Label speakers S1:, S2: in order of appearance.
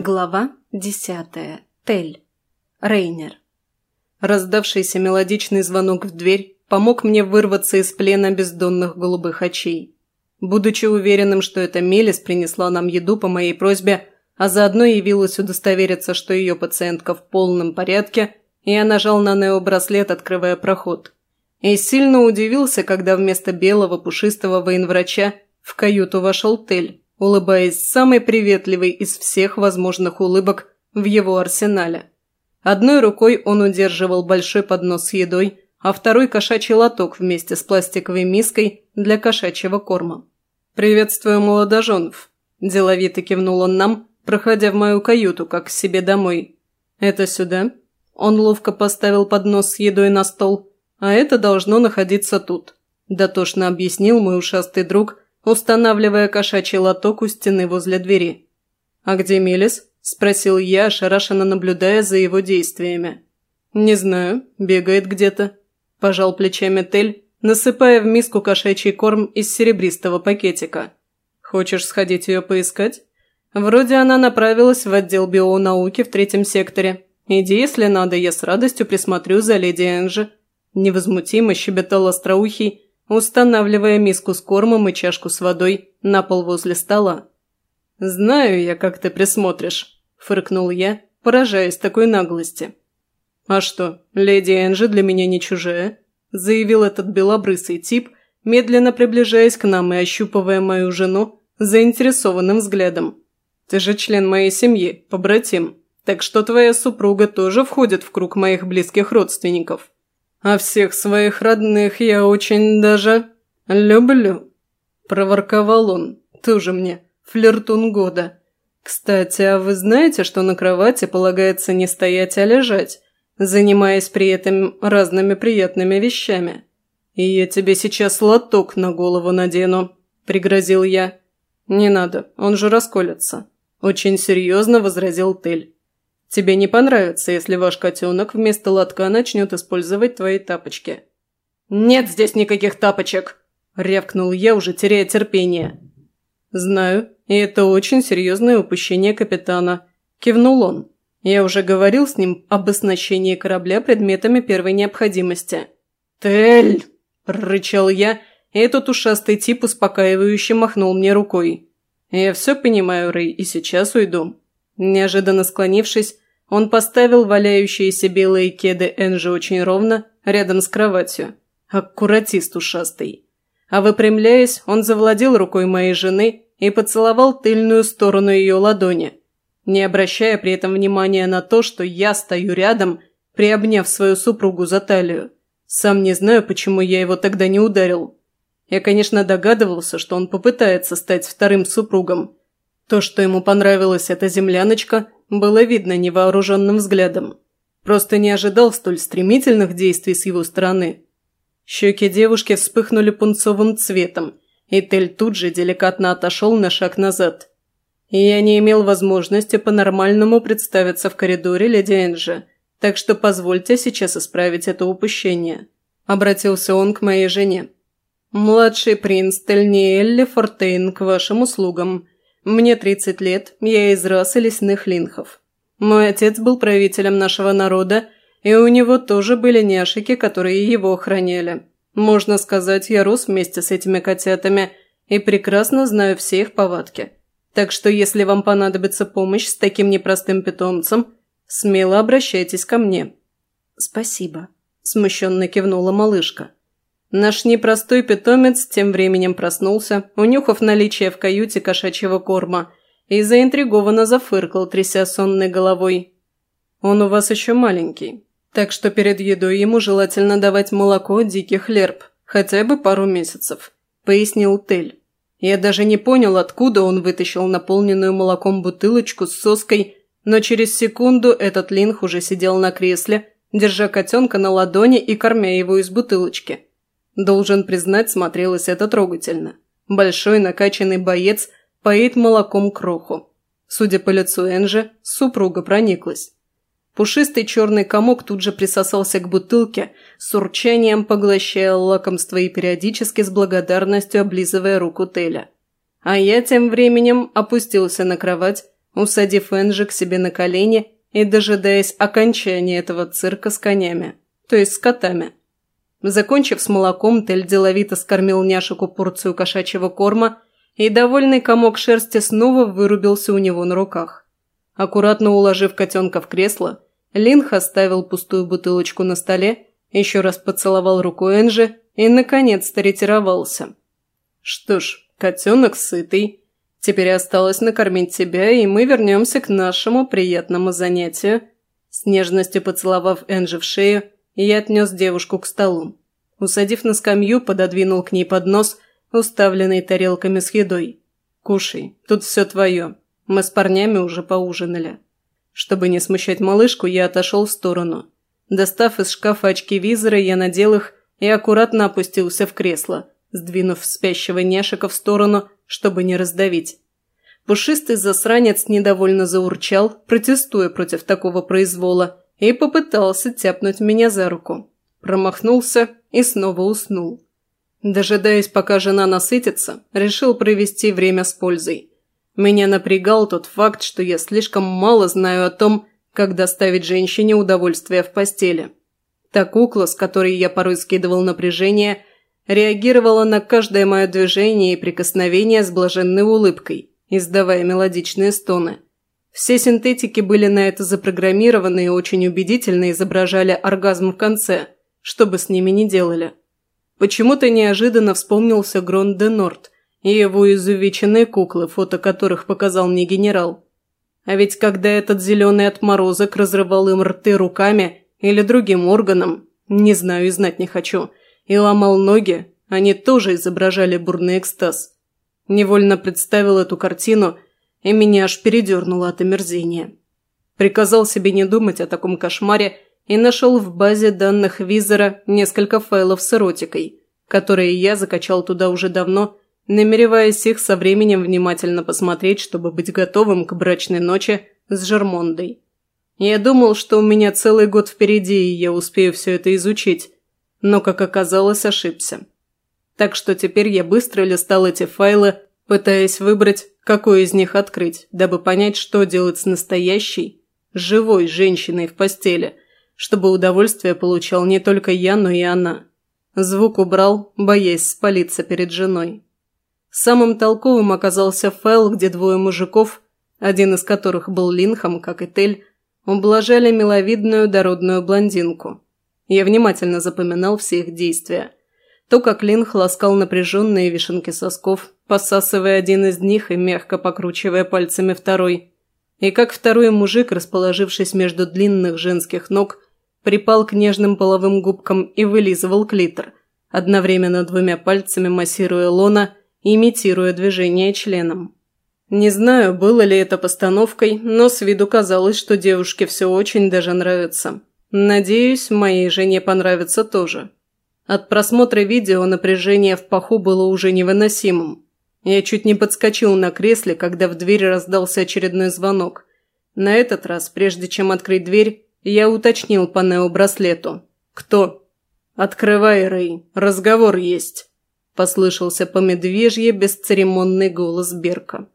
S1: Глава десятая. Тель. Рейнер. Раздавшийся мелодичный звонок в дверь помог мне вырваться из плена бездонных голубых очей. Будучи уверенным, что эта Мелис принесла нам еду по моей просьбе, а заодно явилась удостовериться, что ее пациентка в полном порядке, я нажал на необраслет, открывая проход. И сильно удивился, когда вместо белого пушистого военврача в каюту вошел Тель, улыбаясь самой приветливой из всех возможных улыбок в его арсенале. Одной рукой он удерживал большой поднос с едой, а второй – кошачий лоток вместе с пластиковой миской для кошачьего корма. «Приветствую молодоженов», – деловито кивнул он нам, проходя в мою каюту, как к себе домой. «Это сюда?» Он ловко поставил поднос с едой на стол, а это должно находиться тут. Дотошно объяснил мой ушастый друг – устанавливая кошачий лоток у стены возле двери. «А где Мелис?» – спросил я, ошарашенно наблюдая за его действиями. «Не знаю, бегает где-то», – пожал плечами Тель, насыпая в миску кошачий корм из серебристого пакетика. «Хочешь сходить ее поискать?» «Вроде она направилась в отдел бионауки в третьем секторе. Иди, если надо, я с радостью присмотрю за леди Энджи», – невозмутимо щебетал остроухий, устанавливая миску с кормом и чашку с водой на пол возле стола. «Знаю я, как ты присмотришь», – фыркнул я, поражаясь такой наглости. «А что, леди Энджи для меня не чужая», – заявил этот белобрысый тип, медленно приближаясь к нам и ощупывая мою жену заинтересованным взглядом. «Ты же член моей семьи, побратим, так что твоя супруга тоже входит в круг моих близких родственников». А всех своих родных я очень даже люблю», – проворковал он. «Тоже мне флиртун года. Кстати, а вы знаете, что на кровати полагается не стоять, а лежать, занимаясь при этом разными приятными вещами? И я тебе сейчас лоток на голову надену», – пригрозил я. «Не надо, он же расколется», – очень серьезно возразил Тель. Тебе не понравится, если ваш котенок вместо лотка начнет использовать твои тапочки». «Нет здесь никаких тапочек!» – рявкнул я, уже теряя терпение. «Знаю, и это очень серьезное упущение капитана», – кивнул он. «Я уже говорил с ним об оснащении корабля предметами первой необходимости». «Тель!» – прорычал я, и этот ушастый тип успокаивающе махнул мне рукой. «Я все понимаю, Рэй, и сейчас уйду. Неожиданно склонившись, он поставил валяющиеся белые кеды Энжи очень ровно, рядом с кроватью. Аккуратист ушастый. А выпрямляясь, он завладел рукой моей жены и поцеловал тыльную сторону ее ладони, не обращая при этом внимания на то, что я стою рядом, приобняв свою супругу за талию. Сам не знаю, почему я его тогда не ударил. Я, конечно, догадывался, что он попытается стать вторым супругом, то, что ему понравилась эта земляночка, было видно невооруженным взглядом. Просто не ожидал столь стремительных действий с его стороны. Щеки девушки вспыхнули пунцовым цветом, и Тель тут же деликатно отошел на шаг назад. И я не имел возможности по-нормальному представиться в коридоре леди Энджи, так что позвольте сейчас исправить это упущение. Обратился он к моей жене. «Младший принц Тельниэлли Фортейн к вашим услугам», мне 30 лет, я из расы лесных линхов. Мой отец был правителем нашего народа, и у него тоже были няшики, которые его охраняли. Можно сказать, я рос вместе с этими котятами и прекрасно знаю все их повадки. Так что если вам понадобится помощь с таким непростым питомцем, смело обращайтесь ко мне». «Спасибо», – смущенно кивнула малышка. Наш непростой питомец тем временем проснулся, унюхав наличие в каюте кошачьего корма, и заинтригованно зафыркал, тряся сонной головой. «Он у вас еще маленький, так что перед едой ему желательно давать молоко диких лерб, хотя бы пару месяцев», – пояснил Тель. Я даже не понял, откуда он вытащил наполненную молоком бутылочку с соской, но через секунду этот линх уже сидел на кресле, держа котенка на ладони и кормя его из бутылочки – Должен признать, смотрелось это трогательно. Большой накачанный боец поит молоком кроху. Судя по лицу Энжи, супруга прониклась. Пушистый черный комок тут же присосался к бутылке, с урчанием поглощая лакомство и периодически с благодарностью облизывая руку Теля. А я тем временем опустился на кровать, усадив Энджи к себе на колени и дожидаясь окончания этого цирка с конями, то есть с котами. Закончив с молоком, Тель деловито скормил няшику порцию кошачьего корма, и довольный комок шерсти снова вырубился у него на руках. Аккуратно уложив котенка в кресло, Линх оставил пустую бутылочку на столе, еще раз поцеловал руку Энжи и, наконец-то, ретировался. Что ж, котенок сытый. Теперь осталось накормить тебя, и мы вернемся к нашему приятному занятию. С нежностью поцеловав Энжи в шею, я отнес девушку к столу. Усадив на скамью, пододвинул к ней поднос, уставленный тарелками с едой. «Кушай, тут все твое. Мы с парнями уже поужинали». Чтобы не смущать малышку, я отошел в сторону. Достав из шкафа очки визора, я надел их и аккуратно опустился в кресло, сдвинув спящего няшика в сторону, чтобы не раздавить. Пушистый засранец недовольно заурчал, протестуя против такого произвола, и попытался тяпнуть меня за руку. Промахнулся и снова уснул. Дожидаясь, пока жена насытится, решил провести время с пользой. Меня напрягал тот факт, что я слишком мало знаю о том, как доставить женщине удовольствие в постели. Та кукла, с которой я порой скидывал напряжение, реагировала на каждое мое движение и прикосновение с блаженной улыбкой, издавая мелодичные стоны. Все синтетики были на это запрограммированы и очень убедительно изображали оргазм в конце, что бы с ними ни делали. Почему-то неожиданно вспомнился Грон де Норт и его изувеченные куклы, фото которых показал мне генерал. А ведь когда этот зеленый отморозок разрывал им рты руками или другим органом, не знаю и знать не хочу, и ломал ноги, они тоже изображали бурный экстаз. Невольно представил эту картину, и меня аж передернуло от омерзения. Приказал себе не думать о таком кошмаре и нашел в базе данных визора несколько файлов с эротикой, которые я закачал туда уже давно, намереваясь их со временем внимательно посмотреть, чтобы быть готовым к брачной ночи с Жермондой. Я думал, что у меня целый год впереди, и я успею все это изучить, но, как оказалось, ошибся. Так что теперь я быстро листал эти файлы, пытаясь выбрать, какой из них открыть, дабы понять, что делать с настоящей, живой женщиной в постели – чтобы удовольствие получал не только я, но и она. Звук убрал, боясь спалиться перед женой. Самым толковым оказался файл, где двое мужиков, один из которых был Линхом, как и Тель, ублажали миловидную дородную блондинку. Я внимательно запоминал все их действия. То, как Линх ласкал напряженные вишенки сосков, посасывая один из них и мягко покручивая пальцами второй. И как второй мужик, расположившись между длинных женских ног, припал к нежным половым губкам и вылизывал клитор, одновременно двумя пальцами массируя лона имитируя движение членом. Не знаю, было ли это постановкой, но с виду казалось, что девушке все очень даже нравится. Надеюсь, моей жене понравится тоже. От просмотра видео напряжение в паху было уже невыносимым. Я чуть не подскочил на кресле, когда в дверь раздался очередной звонок. На этот раз, прежде чем открыть дверь, я уточнил по необраслету. «Кто?» «Открывай, Рэй, разговор есть», – послышался по медвежье бесцеремонный голос Берка.